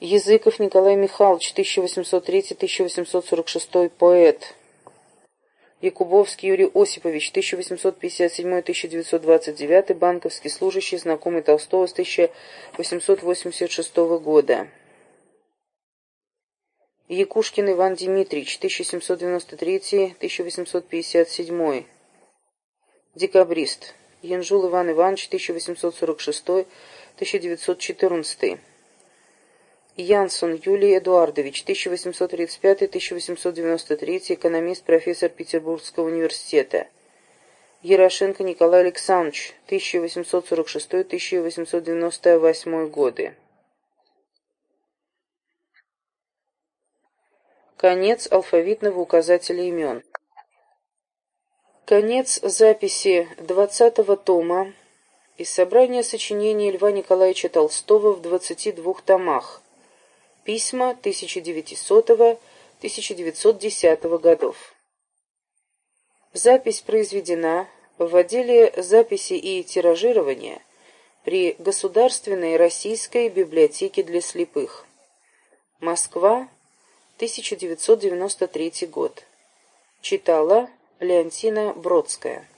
Языков Николай Михайлович, 1803-1846 поэт. Якубовский Юрий Осипович, 1857-1929, банковский служащий, знакомый Толстого с 1886 года. Якушкин Иван Дмитриевич, 1793-1857, декабрист. Янжул Иван Иванович, 1846-1914. Янсон Юлий Эдуардович, 1835-1893, экономист, профессор Петербургского университета. Ярошенко Николай Александрович, 1846-1898 годы. Конец алфавитного указателя имен. Конец записи 20-го тома из собрания сочинений Льва Николаевича Толстого в 22 томах. Письма 1900-1910 годов. Запись произведена в отделе записи и тиражирования при Государственной Российской библиотеке для слепых. Москва, 1993 год. Читала Леонтина Бродская.